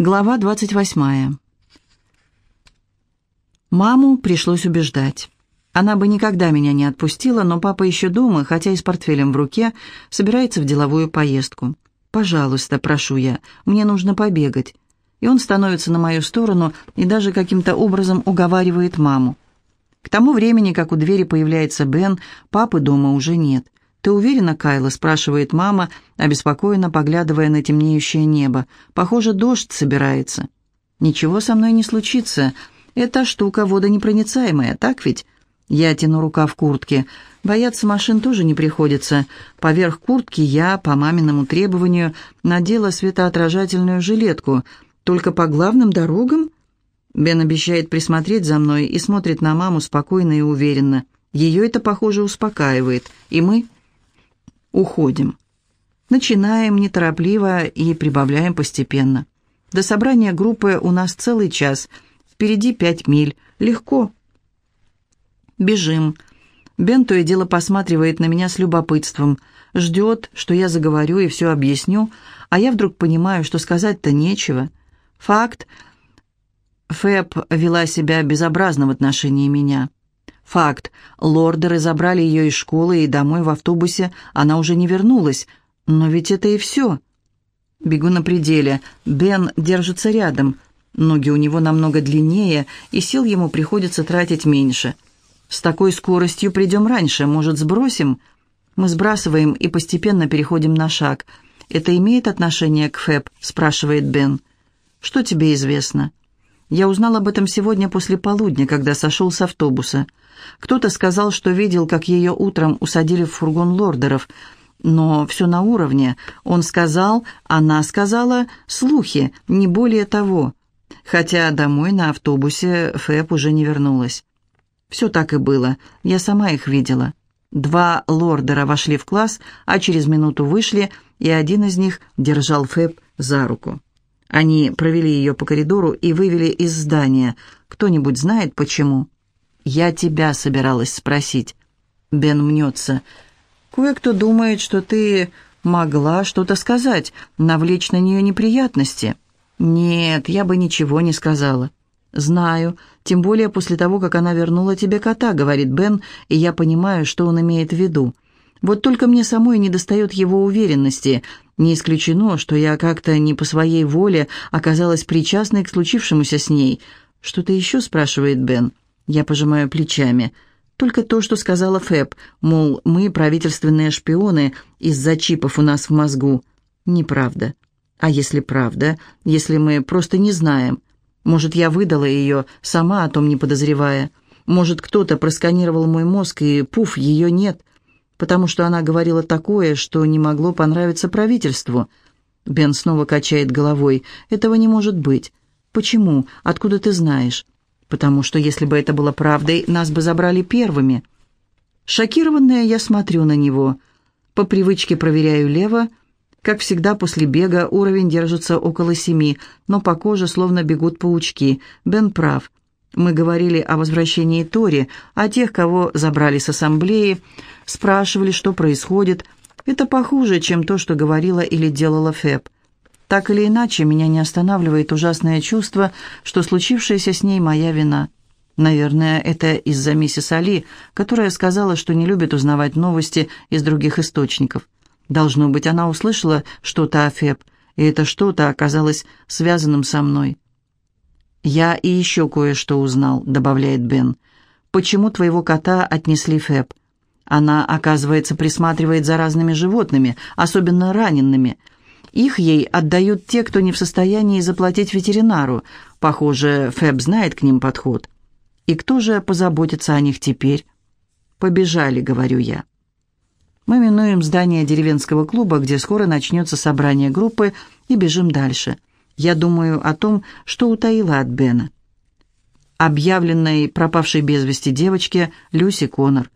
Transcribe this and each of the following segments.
Глава 28. Маму пришлось убеждать. Она бы никогда меня не отпустила, но папа еще дома, хотя и с портфелем в руке, собирается в деловую поездку. «Пожалуйста, прошу я, мне нужно побегать». И он становится на мою сторону и даже каким-то образом уговаривает маму. К тому времени, как у двери появляется Бен, папы дома уже нет. «Ты уверена, Кайла?» – спрашивает мама, обеспокоенно поглядывая на темнеющее небо. «Похоже, дождь собирается». «Ничего со мной не случится. Эта штука водонепроницаемая, так ведь?» Я тяну рука в куртке. Бояться машин тоже не приходится. Поверх куртки я, по маминому требованию, надела светоотражательную жилетку. Только по главным дорогам? Бен обещает присмотреть за мной и смотрит на маму спокойно и уверенно. Ее это, похоже, успокаивает. И мы уходим. Начинаем неторопливо и прибавляем постепенно. До собрания группы у нас целый час. Впереди пять миль. Легко. Бежим. Бен то и дело посматривает на меня с любопытством. Ждет, что я заговорю и все объясню, а я вдруг понимаю, что сказать-то нечего. Факт. Фэб вела себя безобразно в отношении меня. Факт. Лордеры забрали ее из школы и домой в автобусе. Она уже не вернулась. Но ведь это и все. Бегу на пределе. Бен держится рядом. Ноги у него намного длиннее, и сил ему приходится тратить меньше. С такой скоростью придем раньше. Может, сбросим? Мы сбрасываем и постепенно переходим на шаг. «Это имеет отношение к Фэб?» – спрашивает Бен. «Что тебе известно?» Я узнал об этом сегодня после полудня, когда сошел с автобуса. Кто-то сказал, что видел, как ее утром усадили в фургон лордеров. Но все на уровне. Он сказал, она сказала, слухи, не более того. Хотя домой на автобусе Фэб уже не вернулась. Все так и было. Я сама их видела. Два лордера вошли в класс, а через минуту вышли, и один из них держал Фэб за руку. Они провели ее по коридору и вывели из здания. Кто-нибудь знает, почему?» «Я тебя собиралась спросить». Бен мнется. «Кое-кто думает, что ты могла что-то сказать, навлечь на нее неприятности». «Нет, я бы ничего не сказала». «Знаю, тем более после того, как она вернула тебе кота», — говорит Бен, и я понимаю, что он имеет в виду. Вот только мне самой недостает его уверенности. Не исключено, что я как-то не по своей воле оказалась причастной к случившемуся с ней. «Что-то еще?» — спрашивает Бен. Я пожимаю плечами. Только то, что сказала Фэб, мол, мы правительственные шпионы из-за чипов у нас в мозгу. Неправда. А если правда, если мы просто не знаем? Может, я выдала ее, сама о том не подозревая? Может, кто-то просканировал мой мозг, и, пуф, ее нет, потому что она говорила такое, что не могло понравиться правительству. Бен снова качает головой. «Этого не может быть». «Почему? Откуда ты знаешь?» потому что если бы это было правдой, нас бы забрали первыми. Шокированная, я смотрю на него. По привычке проверяю лево. Как всегда, после бега уровень держится около семи, но по коже словно бегут паучки. Бен прав. Мы говорили о возвращении Тори, о тех, кого забрали с ассамблеи, спрашивали, что происходит. Это похуже, чем то, что говорила или делала Фэб. Так или иначе, меня не останавливает ужасное чувство, что случившееся с ней моя вина. Наверное, это из-за миссис Али, которая сказала, что не любит узнавать новости из других источников. Должно быть, она услышала что-то о Феб, и это что-то оказалось связанным со мной. «Я и еще кое-что узнал», — добавляет Бен. «Почему твоего кота отнесли Феб? Она, оказывается, присматривает за разными животными, особенно ранеными. Их ей отдают те, кто не в состоянии заплатить ветеринару. Похоже, Фэб знает к ним подход. И кто же позаботится о них теперь? «Побежали», — говорю я. Мы минуем здание деревенского клуба, где скоро начнется собрание группы, и бежим дальше. Я думаю о том, что утаила от Бена. Объявленной пропавшей без вести девочке Люси Коннор.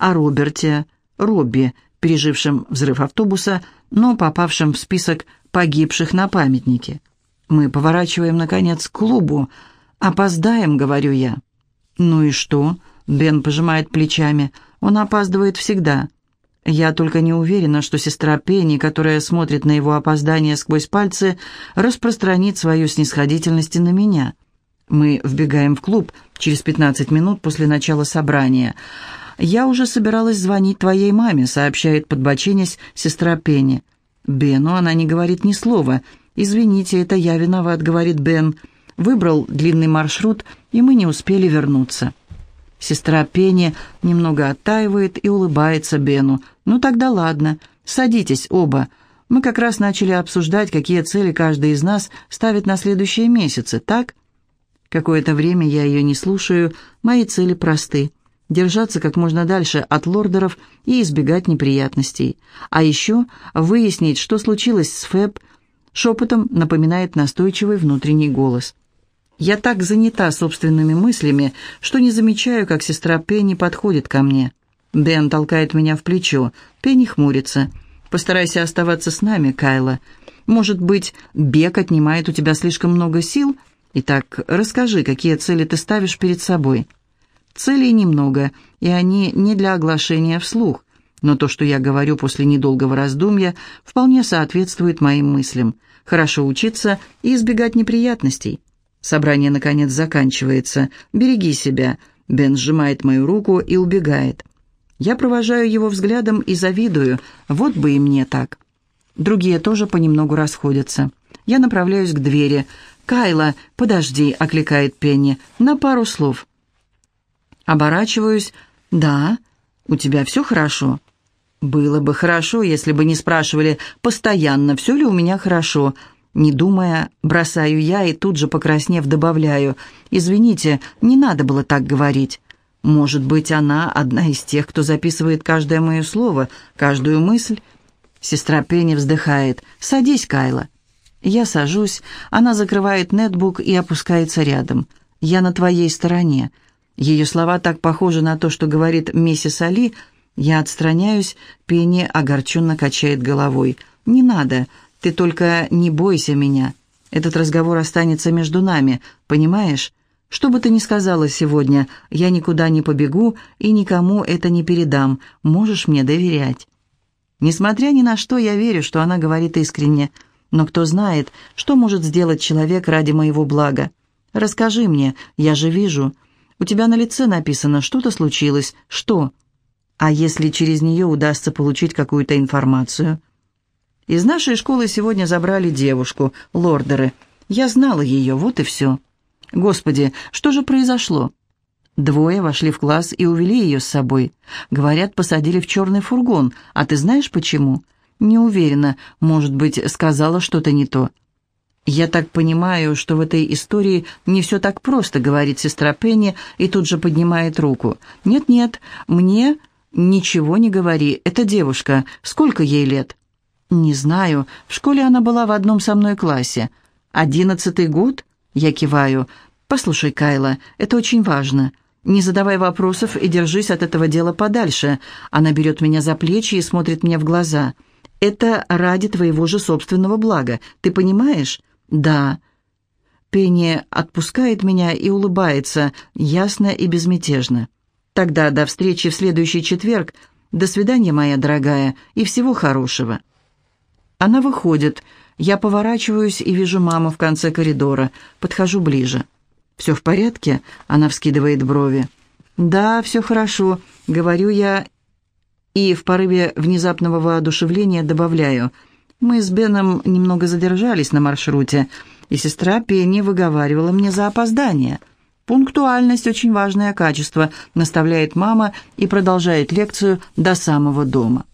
О Роберте, Робби, пережившем взрыв автобуса, но попавшим в список погибших на памятнике. Мы поворачиваем, наконец, к клубу. «Опоздаем», — говорю я. «Ну и что?» — Бен пожимает плечами. «Он опаздывает всегда». Я только не уверена, что сестра Пенни, которая смотрит на его опоздание сквозь пальцы, распространит свою снисходительность и на меня. Мы вбегаем в клуб через 15 минут после начала собрания. «Я уже собиралась звонить твоей маме», — сообщает, подбоченясь, сестра Пенни. Бену она не говорит ни слова. «Извините, это я виноват», — говорит Бен. Выбрал длинный маршрут, и мы не успели вернуться. Сестра Пенни немного оттаивает и улыбается Бену. «Ну тогда ладно. Садитесь оба. Мы как раз начали обсуждать, какие цели каждый из нас ставит на следующие месяцы, так?» Какое-то время я ее не слушаю. Мои цели просты. Держаться как можно дальше от лордеров и избегать неприятностей. А еще выяснить, что случилось с Фэб, шепотом напоминает настойчивый внутренний голос. Я так занята собственными мыслями, что не замечаю, как сестра Пенни подходит ко мне. Дэн толкает меня в плечо. Пенни хмурится. «Постарайся оставаться с нами, Кайла. Может быть, бег отнимает у тебя слишком много сил?» Итак, расскажи, какие цели ты ставишь перед собой. Целей немного, и они не для оглашения вслух, но то, что я говорю после недолгого раздумья, вполне соответствует моим мыслям. Хорошо учиться и избегать неприятностей. Собрание, наконец, заканчивается. «Береги себя». Бен сжимает мою руку и убегает. Я провожаю его взглядом и завидую. Вот бы и мне так. Другие тоже понемногу расходятся. Я направляюсь к двери. «Кайла, подожди», — окликает Пенни, — «на пару слов». Оборачиваюсь. «Да, у тебя все хорошо?» «Было бы хорошо, если бы не спрашивали постоянно, все ли у меня хорошо». Не думая, бросаю я и тут же, покраснев, добавляю. «Извините, не надо было так говорить». Может быть, она одна из тех, кто записывает каждое мое слово, каждую мысль? Сестра Пенни вздыхает. «Садись, Кайла». Я сажусь, она закрывает нетбук и опускается рядом. «Я на твоей стороне». Ее слова так похожи на то, что говорит миссис Али. Я отстраняюсь, Пенни огорченно качает головой. «Не надо, ты только не бойся меня. Этот разговор останется между нами, понимаешь? Что бы ты ни сказала сегодня, я никуда не побегу и никому это не передам. Можешь мне доверять». Несмотря ни на что, я верю, что она говорит искренне – но кто знает, что может сделать человек ради моего блага? Расскажи мне, я же вижу. У тебя на лице написано, что-то случилось. Что? А если через нее удастся получить какую-то информацию? Из нашей школы сегодня забрали девушку, лордеры. Я знала ее, вот и все. Господи, что же произошло? Двое вошли в класс и увели ее с собой. Говорят, посадили в черный фургон. А ты знаешь почему? «Не уверена. Может быть, сказала что-то не то». «Я так понимаю, что в этой истории не все так просто», — говорит сестра Пенни и тут же поднимает руку. «Нет-нет, мне ничего не говори. Это девушка. Сколько ей лет?» «Не знаю. В школе она была в одном со мной классе. Одиннадцатый год?» Я киваю. «Послушай, Кайла, это очень важно. Не задавай вопросов и держись от этого дела подальше». Она берет меня за плечи и смотрит мне в глаза. Это ради твоего же собственного блага. Ты понимаешь? Да. Пенни отпускает меня и улыбается, ясно и безмятежно. Тогда до встречи в следующий четверг. До свидания, моя дорогая, и всего хорошего. Она выходит. Я поворачиваюсь и вижу маму в конце коридора. Подхожу ближе. «Все в порядке?» — она вскидывает брови. «Да, все хорошо», — говорю я и в порыве внезапного воодушевления добавляю, «Мы с Беном немного задержались на маршруте, и сестра Пенни выговаривала мне за опоздание». «Пунктуальность – очень важное качество», – наставляет мама и продолжает лекцию до самого дома.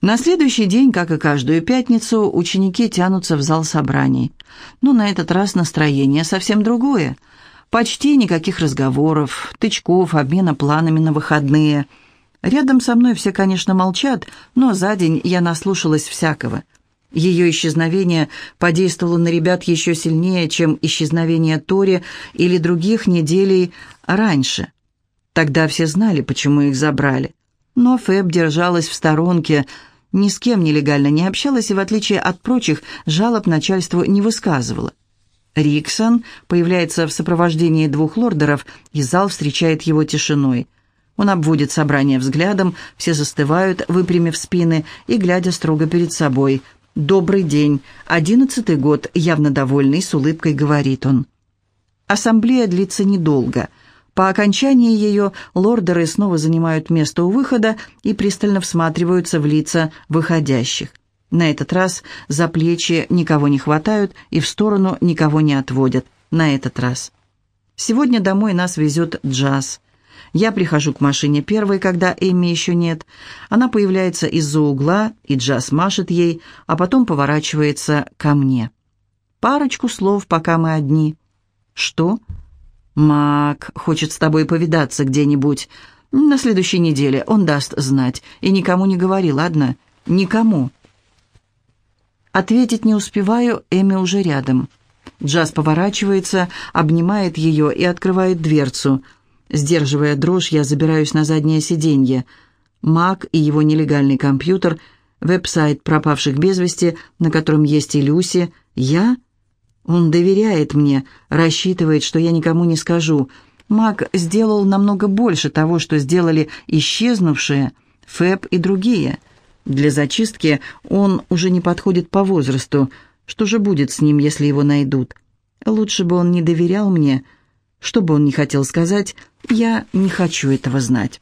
На следующий день, как и каждую пятницу, ученики тянутся в зал собраний. Но на этот раз настроение совсем другое – Почти никаких разговоров, тычков, обмена планами на выходные. Рядом со мной все, конечно, молчат, но за день я наслушалась всякого. Ее исчезновение подействовало на ребят еще сильнее, чем исчезновение Тори или других неделей раньше. Тогда все знали, почему их забрали. Но Фэб держалась в сторонке, ни с кем нелегально не общалась и, в отличие от прочих, жалоб начальству не высказывала. Риксон появляется в сопровождении двух лордеров, и зал встречает его тишиной. Он обводит собрание взглядом, все застывают, выпрямив спины и глядя строго перед собой. «Добрый день. Одиннадцатый год», явно довольный, с улыбкой говорит он. Ассамблея длится недолго. По окончании ее лордеры снова занимают место у выхода и пристально всматриваются в лица выходящих. На этот раз за плечи никого не хватают и в сторону никого не отводят. На этот раз. Сегодня домой нас везет джаз. Я прихожу к машине первой, когда Эмми еще нет. Она появляется из-за угла, и Джаз машет ей, а потом поворачивается ко мне. Парочку слов, пока мы одни. «Что?» «Мак хочет с тобой повидаться где-нибудь. На следующей неделе он даст знать. И никому не говори, ладно? Никому». Ответить не успеваю, Эми уже рядом. Джаз поворачивается, обнимает ее и открывает дверцу – Сдерживая дрожь, я забираюсь на заднее сиденье. Мак и его нелегальный компьютер, веб-сайт пропавших без вести, на котором есть и Люси. Я? Он доверяет мне, рассчитывает, что я никому не скажу. Мак сделал намного больше того, что сделали исчезнувшие, Фэб и другие. Для зачистки он уже не подходит по возрасту. Что же будет с ним, если его найдут? Лучше бы он не доверял мне, — что бы он ни хотел сказать, я не хочу этого знать.